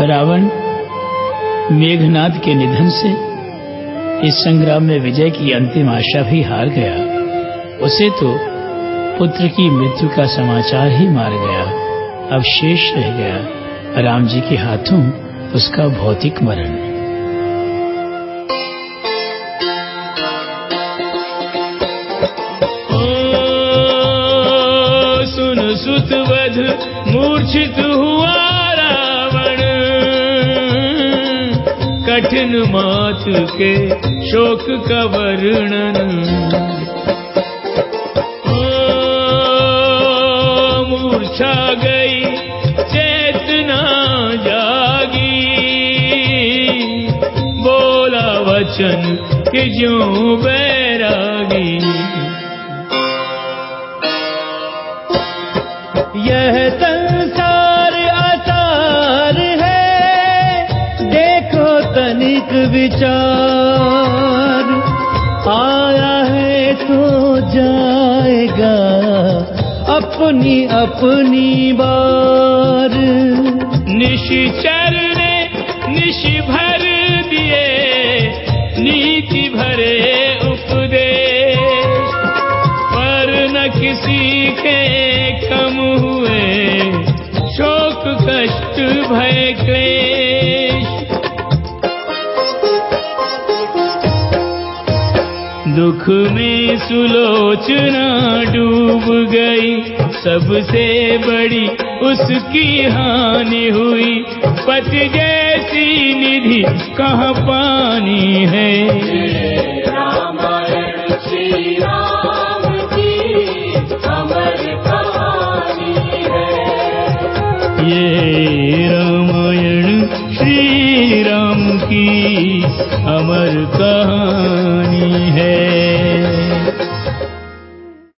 रावण, मेघनाद के निधन से इस संग्राम में विजय की अंतिम आशा भी हार गया। उसे तो पुत्र की मृत्यु का समाचार ही मार गया। अब शेष रह गया। राम जी के हाथों उसका भौतिक मरण। सुन सुत वध, मूर्छित हुआ कठिन मात के शोक का वर्णन। मूर्छा गई, चेतना जागी। बोला वचन कि जो बैरागी। यह संसार विचार आया है तो जाएगा अपनी अपनी बार। निशिचर ने निशि भर दिए, नीति भरे उपदेश। पर न किसी के कम हुए, शोक कष्ट भय क्लेश। दुख में सुलोचना डूब गई। सबसे बड़ी उसकी हानि हुई। पति जैसी निधि, कहाँ पानी है? ये रामायण श्री राम की अमर कहानी।